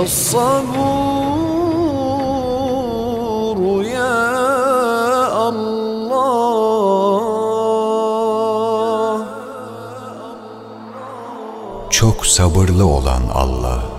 الصبور يا Allah, Çok sabırlı olan Allah.